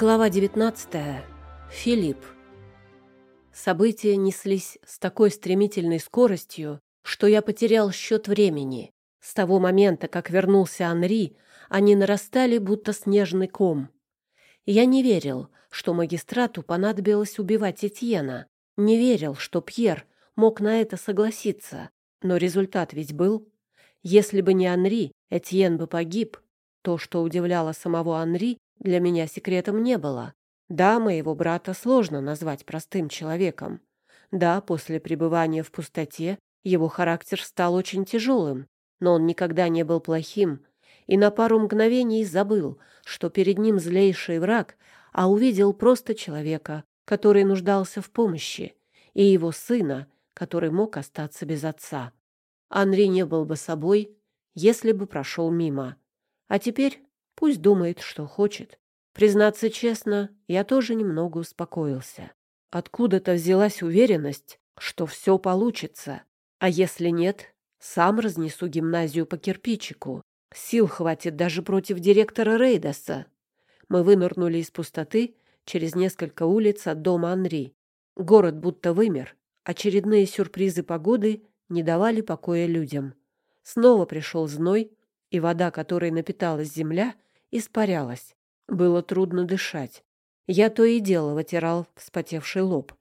Глава 19. Филипп. События неслись с такой стремительной скоростью, что я потерял счет времени. С того момента, как вернулся Анри, они нарастали, будто снежный ком. Я не верил, что магистрату понадобилось убивать Этьена. Не верил, что Пьер мог на это согласиться. Но результат ведь был. Если бы не Анри, Этьен бы погиб. То, что удивляло самого Анри, для меня секретом не было. Да, моего брата сложно назвать простым человеком. Да, после пребывания в пустоте его характер стал очень тяжелым, но он никогда не был плохим и на пару мгновений забыл, что перед ним злейший враг, а увидел просто человека, который нуждался в помощи, и его сына, который мог остаться без отца. Анри не был бы собой, если бы прошел мимо. А теперь Пусть думает, что хочет. Признаться честно, я тоже немного успокоился. Откуда-то взялась уверенность, что все получится. А если нет, сам разнесу гимназию по кирпичику. Сил хватит даже против директора Рейдаса. Мы вынырнули из пустоты через несколько улиц от дома Анри. Город будто вымер. Очередные сюрпризы погоды не давали покоя людям. Снова пришел зной, и вода, которой напиталась земля, испарялась. Было трудно дышать. Я то и дело вытирал вспотевший лоб.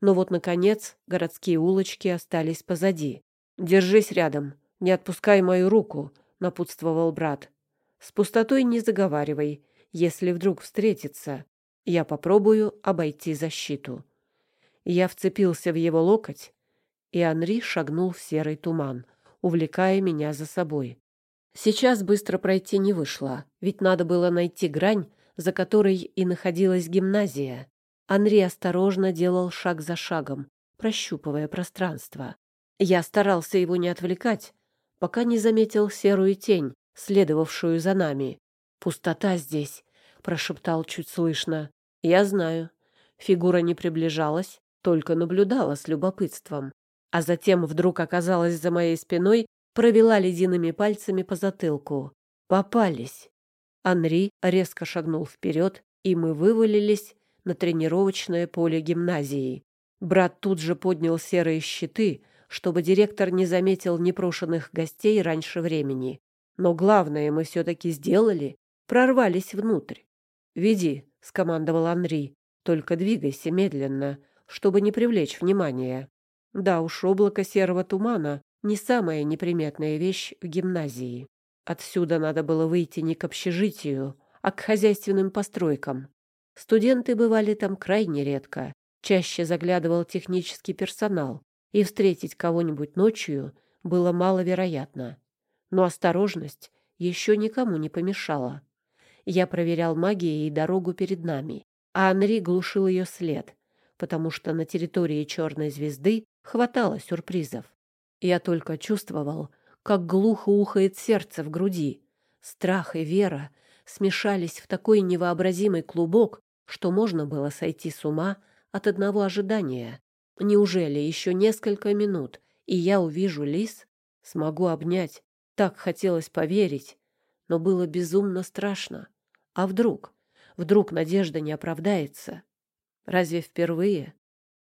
Но вот, наконец, городские улочки остались позади. «Держись рядом, не отпускай мою руку», — напутствовал брат. «С пустотой не заговаривай, если вдруг встретится. Я попробую обойти защиту». Я вцепился в его локоть, и Анри шагнул в серый туман, увлекая меня за собой. Сейчас быстро пройти не вышло, ведь надо было найти грань, за которой и находилась гимназия. Анри осторожно делал шаг за шагом, прощупывая пространство. Я старался его не отвлекать, пока не заметил серую тень, следовавшую за нами. «Пустота здесь», — прошептал чуть слышно. «Я знаю». Фигура не приближалась, только наблюдала с любопытством. А затем вдруг оказалась за моей спиной провела ледяными пальцами по затылку. Попались. Анри резко шагнул вперед, и мы вывалились на тренировочное поле гимназии. Брат тут же поднял серые щиты, чтобы директор не заметил непрошенных гостей раньше времени. Но главное мы все-таки сделали, прорвались внутрь. «Веди», — скомандовал Анри, — «только двигайся медленно, чтобы не привлечь внимания». Да уж, облако серого тумана не самая неприметная вещь в гимназии. Отсюда надо было выйти не к общежитию, а к хозяйственным постройкам. Студенты бывали там крайне редко. Чаще заглядывал технический персонал, и встретить кого-нибудь ночью было маловероятно. Но осторожность еще никому не помешала. Я проверял магией и дорогу перед нами, а Анри глушил ее след, потому что на территории Черной Звезды хватало сюрпризов. Я только чувствовал, как глухо ухает сердце в груди. Страх и вера смешались в такой невообразимый клубок, что можно было сойти с ума от одного ожидания. Неужели еще несколько минут, и я увижу лис? Смогу обнять. Так хотелось поверить, но было безумно страшно. А вдруг? Вдруг надежда не оправдается? Разве впервые?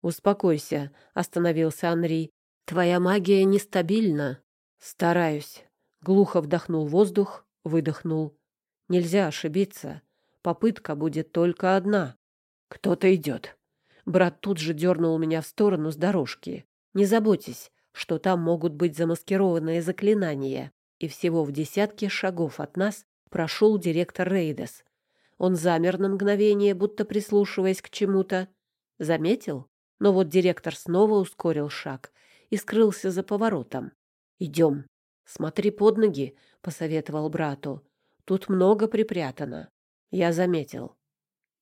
«Успокойся», — остановился Анри. Твоя магия нестабильна. Стараюсь. Глухо вдохнул воздух, выдохнул. Нельзя ошибиться. Попытка будет только одна. Кто-то идет. Брат тут же дернул меня в сторону с дорожки. Не заботьтесь, что там могут быть замаскированные заклинания. И всего в десятке шагов от нас прошел директор Рейдес. Он замер на мгновение, будто прислушиваясь к чему-то. Заметил? Но вот директор снова ускорил шаг и скрылся за поворотом. «Идем. Смотри под ноги», — посоветовал брату. «Тут много припрятано». Я заметил.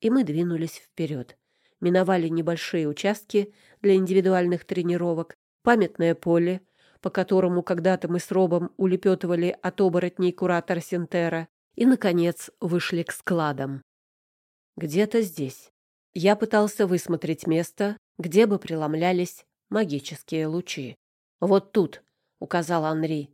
И мы двинулись вперед. Миновали небольшие участки для индивидуальных тренировок, памятное поле, по которому когда-то мы с Робом улепетывали от оборотней куратора Синтера, и, наконец, вышли к складам. Где-то здесь. Я пытался высмотреть место, где бы преломлялись магические лучи. «Вот тут», — указал Анри.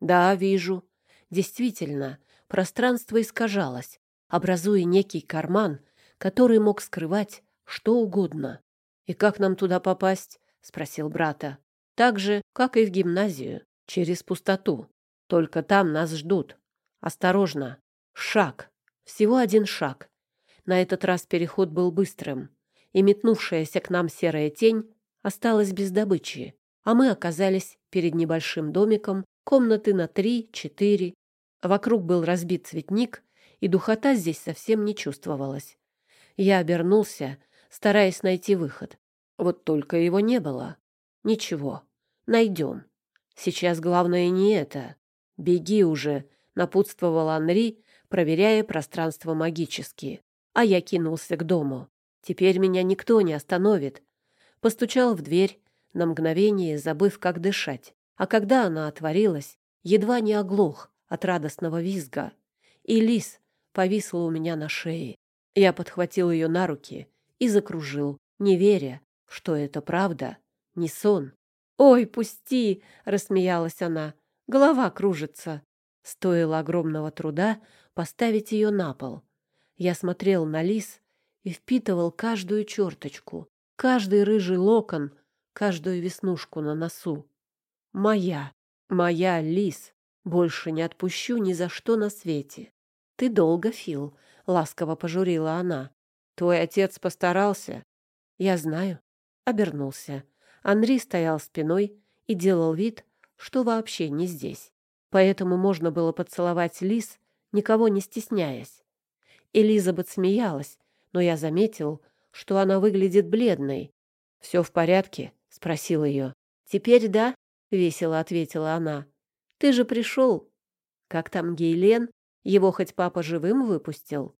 «Да, вижу. Действительно, пространство искажалось, образуя некий карман, который мог скрывать что угодно. «И как нам туда попасть?» — спросил брата. «Так же, как и в гимназию, через пустоту. Только там нас ждут. Осторожно. Шаг. Всего один шаг. На этот раз переход был быстрым, и метнувшаяся к нам серая тень осталась без добычи, а мы оказались перед небольшим домиком, комнаты на три-четыре. Вокруг был разбит цветник, и духота здесь совсем не чувствовалась. Я обернулся, стараясь найти выход. Вот только его не было. Ничего, найдем. Сейчас главное не это. Беги уже, напутствовал Анри, проверяя пространство магически. А я кинулся к дому. Теперь меня никто не остановит. Постучал в дверь, на мгновение забыв, как дышать. А когда она отворилась, едва не оглох от радостного визга. И лис повисла у меня на шее. Я подхватил ее на руки и закружил, не веря, что это правда, не сон. «Ой, пусти!» — рассмеялась она. «Голова кружится». Стоило огромного труда поставить ее на пол. Я смотрел на лис и впитывал каждую черточку, каждый рыжий локон, каждую веснушку на носу. Моя, моя лис. Больше не отпущу ни за что на свете. Ты долго, Фил, ласково пожурила она. Твой отец постарался. Я знаю. Обернулся. Анри стоял спиной и делал вид, что вообще не здесь. Поэтому можно было поцеловать лис, никого не стесняясь. Элизабет смеялась, но я заметил, что она выглядит бледной. «Все в порядке?» — спросил ее. «Теперь да», — весело ответила она. «Ты же пришел». «Как там Гейлен? Его хоть папа живым выпустил?»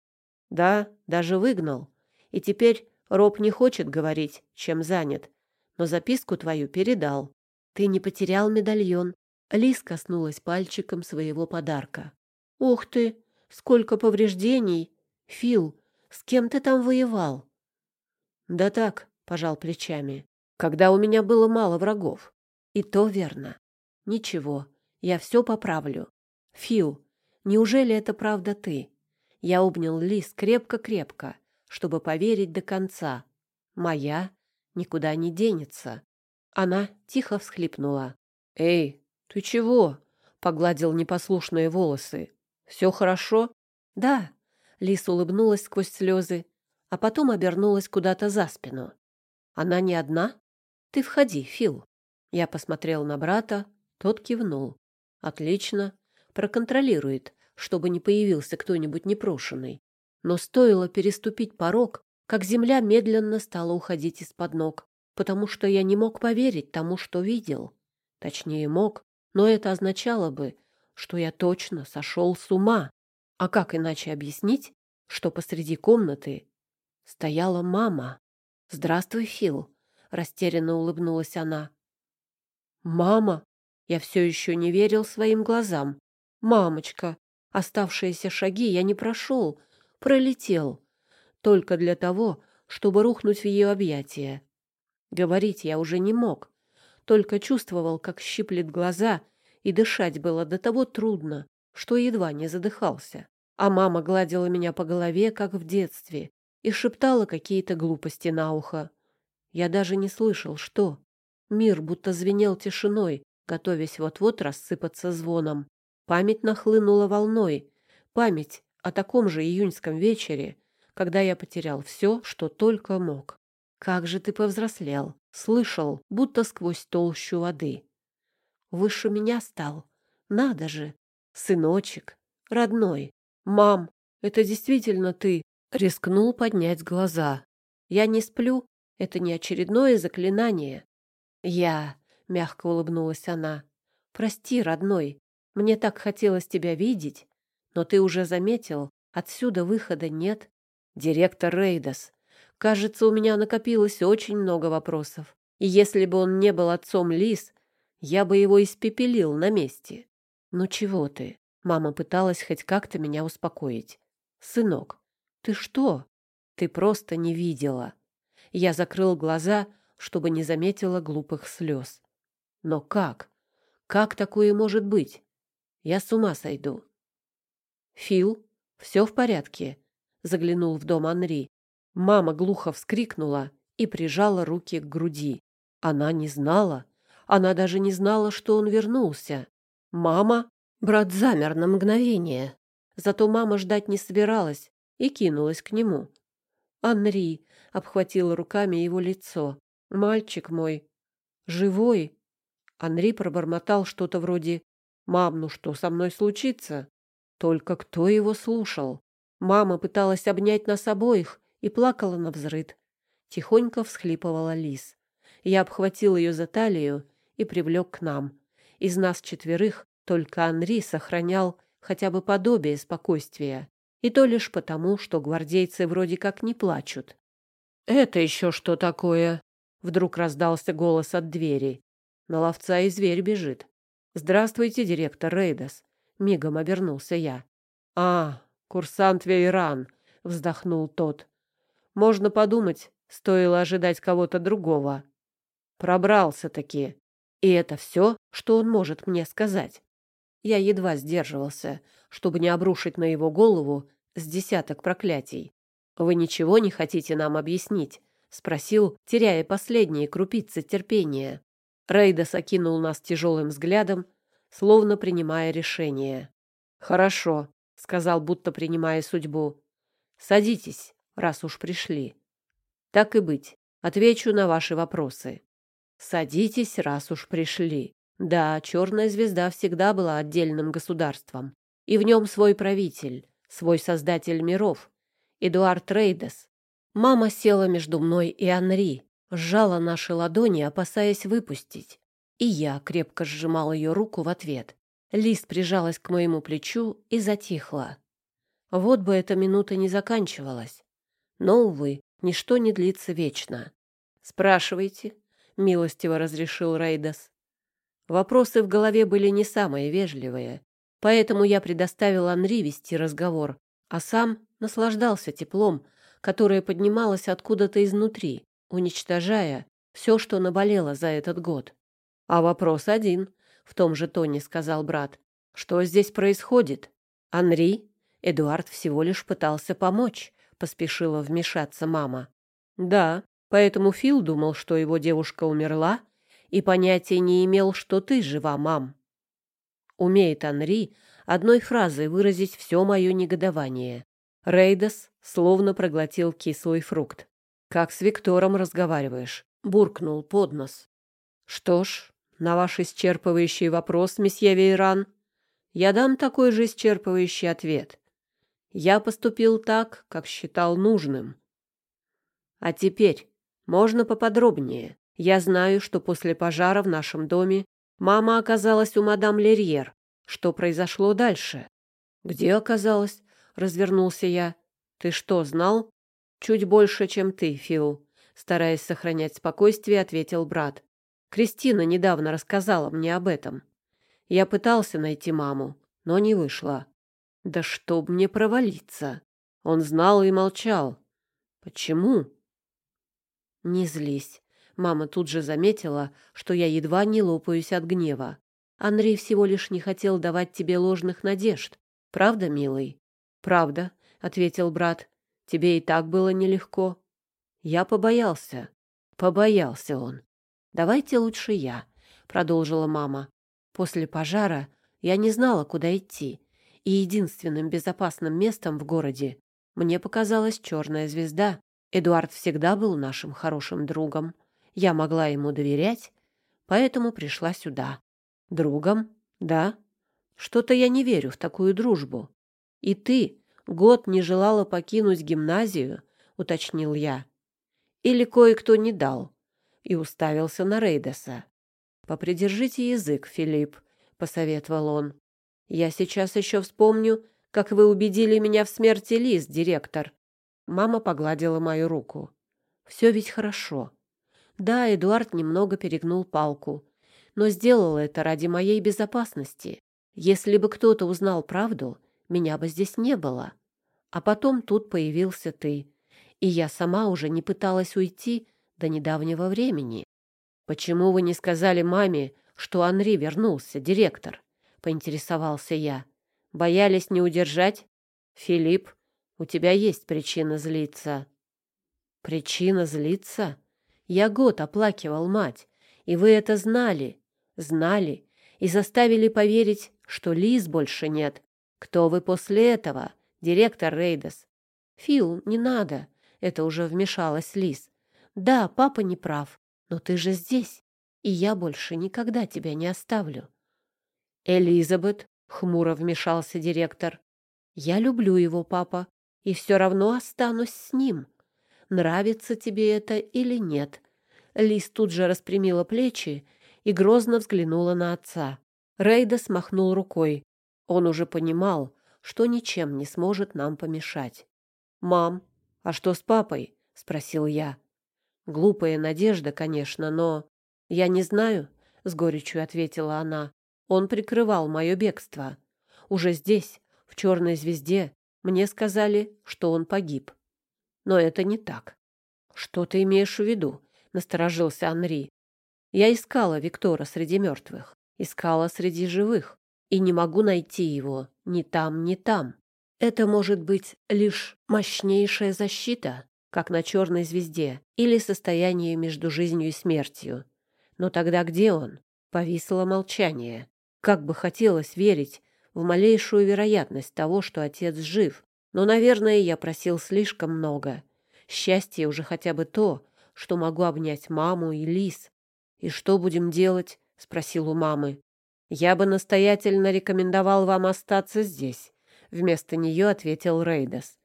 «Да, даже выгнал. И теперь Роб не хочет говорить, чем занят, но записку твою передал. Ты не потерял медальон». Лис коснулась пальчиком своего подарка. «Ух ты! Сколько повреждений! Фил, с кем ты там воевал? Да так, пожал плечами. Когда у меня было мало врагов. И то верно. Ничего, я все поправлю. Фил, неужели это правда ты? Я обнял Лис крепко-крепко, чтобы поверить до конца. Моя никуда не денется. Она тихо всхлипнула. «Эй, ты чего?» — погладил непослушные волосы. «Все хорошо?» «Да», Лис улыбнулась сквозь слезы, а потом обернулась куда-то за спину. «Она не одна? Ты входи, Фил». Я посмотрел на брата, тот кивнул. «Отлично. Проконтролирует, чтобы не появился кто-нибудь непрошенный». Но стоило переступить порог, как земля медленно стала уходить из-под ног, потому что я не мог поверить тому, что видел. Точнее, мог, но это означало бы, что я точно сошел с ума. А как иначе объяснить, что посреди комнаты стояла мама? «Здравствуй, Фил», — растерянно улыбнулась она. «Мама?» Я все еще не верил своим глазам. «Мамочка!» Оставшиеся шаги я не прошел, пролетел. Только для того, чтобы рухнуть в ее объятия. Говорить я уже не мог. Только чувствовал, как щиплет глаза, и дышать было до того трудно, что едва не задыхался. А мама гладила меня по голове, как в детстве, и шептала какие-то глупости на ухо. Я даже не слышал, что. Мир будто звенел тишиной, готовясь вот-вот рассыпаться звоном. Память нахлынула волной. Память о таком же июньском вечере, когда я потерял все, что только мог. Как же ты повзрослел. Слышал, будто сквозь толщу воды. Выше меня стал. Надо же. Сыночек, родной, мам, это действительно ты? Рискнул поднять глаза. Я не сплю, это не очередное заклинание. Я, мягко улыбнулась она. Прости, родной, мне так хотелось тебя видеть, но ты уже заметил, отсюда выхода нет. Директор Рейдас. Кажется, у меня накопилось очень много вопросов. И если бы он не был отцом Лис, я бы его испепелил на месте. «Ну чего ты?» Мама пыталась хоть как-то меня успокоить. «Сынок, ты что? Ты просто не видела». Я закрыл глаза, чтобы не заметила глупых слез. «Но как? Как такое может быть? Я с ума сойду». «Фил, все в порядке?» — заглянул в дом Анри. Мама глухо вскрикнула и прижала руки к груди. Она не знала. Она даже не знала, что он вернулся. «Мама?» Брат замер на мгновение. Зато мама ждать не собиралась и кинулась к нему. «Анри!» — обхватила руками его лицо. «Мальчик мой! Живой!» Анри пробормотал что-то вроде «Мам, ну что со мной случится?» Только кто его слушал? Мама пыталась обнять нас обоих и плакала на взрыд. Тихонько всхлипывала Лис. Я обхватил ее за талию и привлек к нам. Из нас четверых только Анри сохранял хотя бы подобие спокойствия. И то лишь потому, что гвардейцы вроде как не плачут. «Это еще что такое?» Вдруг раздался голос от двери. На ловца и зверь бежит. «Здравствуйте, директор Рейдас!» Мигом обернулся я. «А, курсант Вейран!» — вздохнул тот. «Можно подумать, стоило ожидать кого-то другого. Пробрался-таки. И это все, что он может мне сказать. Я едва сдерживался, чтобы не обрушить на его голову с десяток проклятий. «Вы ничего не хотите нам объяснить?» — спросил, теряя последние крупицы терпения. Рейдас окинул нас тяжелым взглядом, словно принимая решение. «Хорошо», — сказал, будто принимая судьбу. «Садитесь, раз уж пришли. Так и быть, отвечу на ваши вопросы. Садитесь, раз уж пришли. Да, Черная Звезда всегда была отдельным государством, и в нем свой правитель, свой создатель миров, Эдуард Рейдес. Мама села между мной и Анри, сжала наши ладони, опасаясь выпустить. И я крепко сжимал ее руку в ответ. Лист прижалась к моему плечу и затихла. Вот бы эта минута не заканчивалась. Но, увы, ничто не длится вечно. «Спрашивайте», — милостиво разрешил Рейдас. Вопросы в голове были не самые вежливые, поэтому я предоставил Анри вести разговор, а сам наслаждался теплом, которое поднималось откуда-то изнутри, уничтожая все, что наболело за этот год. А вопрос один, в том же тоне сказал брат. Что здесь происходит? Анри? Эдуард всего лишь пытался помочь, поспешила вмешаться мама. Да, поэтому Фил думал, что его девушка умерла, и понятия не имел, что ты жива, мам. Умеет Анри одной фразой выразить все мое негодование. Рейдас словно проглотил кислый фрукт. «Как с Виктором разговариваешь?» — буркнул под нос. «Что ж, на ваш исчерпывающий вопрос, месье Вейран, я дам такой же исчерпывающий ответ. Я поступил так, как считал нужным. А теперь можно поподробнее. Я знаю, что после пожара в нашем доме мама оказалась у мадам Лерьер. Что произошло дальше? Где оказалась? Развернулся я. Ты что, знал? Чуть больше, чем ты, Фил. Стараясь сохранять спокойствие, ответил брат. Кристина недавно рассказала мне об этом. Я пытался найти маму, но не вышло. Да чтоб мне провалиться. Он знал и молчал. Почему? Не злись. Мама тут же заметила, что я едва не лопаюсь от гнева. Андрей всего лишь не хотел давать тебе ложных надежд. Правда, милый? Правда, ответил брат. Тебе и так было нелегко. Я побоялся. Побоялся он. Давайте лучше я, продолжила мама. После пожара я не знала, куда идти, и единственным безопасным местом в городе мне показалась черная звезда. Эдуард всегда был нашим хорошим другом. Я могла ему доверять, поэтому пришла сюда. Другом? Да. Что-то я не верю в такую дружбу. И ты год не желала покинуть гимназию, уточнил я. Или кое-кто не дал? И уставился на Рейдеса. Попридержите язык, Филипп, посоветовал он. Я сейчас еще вспомню, как вы убедили меня в смерти Лиз, директор. Мама погладила мою руку. Все ведь хорошо. Да, Эдуард немного перегнул палку, но сделал это ради моей безопасности. Если бы кто-то узнал правду, меня бы здесь не было. А потом тут появился ты, и я сама уже не пыталась уйти до недавнего времени. Почему вы не сказали маме, что Анри вернулся, директор? поинтересовался я. Боялись не удержать? Филипп, у тебя есть причина злиться. Причина злиться? Я год оплакивал мать, и вы это знали, знали и заставили поверить, что Лиз больше нет. Кто вы после этого, директор Рейдес? Фил, не надо. Это уже вмешалась Лиз. Да, папа не прав, но ты же здесь, и я больше никогда тебя не оставлю. Элизабет, хмуро вмешался директор. Я люблю его, папа, и все равно останусь с ним. Нравится тебе это или нет? Лиз тут же распрямила плечи и грозно взглянула на отца. Рейда смахнул рукой. Он уже понимал, что ничем не сможет нам помешать. «Мам, а что с папой?» — спросил я. Глупая надежда, конечно, но... «Я не знаю», — с горечью ответила она. «Он прикрывал мое бегство. Уже здесь, в черной звезде, мне сказали, что он погиб. Но это не так». «Что ты имеешь в виду?» — насторожился Анри. «Я искала Виктора среди мертвых, искала среди живых, и не могу найти его ни там, ни там. Это может быть лишь мощнейшая защита, как на черной звезде, или состояние между жизнью и смертью. Но тогда где он? Повисло молчание. Как бы хотелось верить в малейшую вероятность того, что отец жив. Но, наверное, я просил слишком много. Счастье уже хотя бы то, что могу обнять маму и Лис. «И что будем делать?» — спросил у мамы. «Я бы настоятельно рекомендовал вам остаться здесь», — вместо нее ответил Рейдас.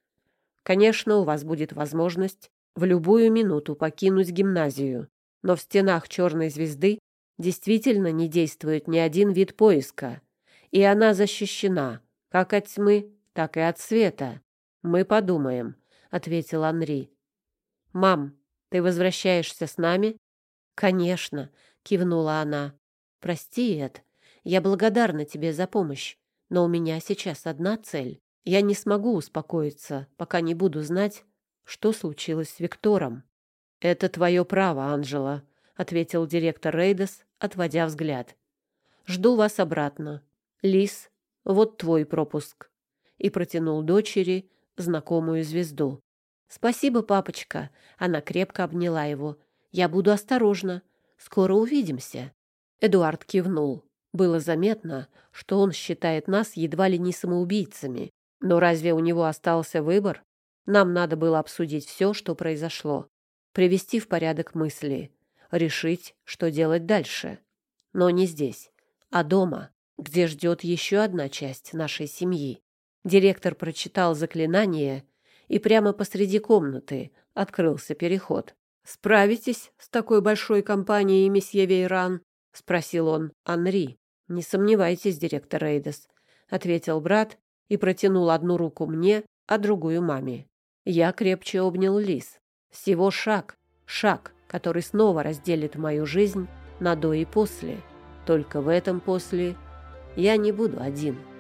«Конечно, у вас будет возможность в любую минуту покинуть гимназию, но в стенах черной звезды действительно не действует ни один вид поиска, и она защищена как от тьмы, так и от света. Мы подумаем», — ответил Анри. «Мам, ты возвращаешься с нами? Конечно, кивнула она. Прости, Эд. Я благодарна тебе за помощь, но у меня сейчас одна цель. Я не смогу успокоиться, пока не буду знать, что случилось с Виктором. Это твое право, Анжела, ответил директор Рейдес, отводя взгляд. Жду вас обратно. Лис, вот твой пропуск. И протянул дочери знакомую звезду. «Спасибо, папочка!» Она крепко обняла его. «Я буду осторожна. Скоро увидимся». Эдуард кивнул. Было заметно, что он считает нас едва ли не самоубийцами. Но разве у него остался выбор? Нам надо было обсудить все, что произошло. Привести в порядок мысли. Решить, что делать дальше. Но не здесь, а дома, где ждет еще одна часть нашей семьи. Директор прочитал заклинание и прямо посреди комнаты открылся переход. «Справитесь с такой большой компанией, месье Вейран?» — спросил он Анри. «Не сомневайтесь, директор Рейдес», — ответил брат и протянул одну руку мне, а другую маме. Я крепче обнял Лис. Всего шаг, шаг, который снова разделит мою жизнь на до и после. Только в этом после я не буду один».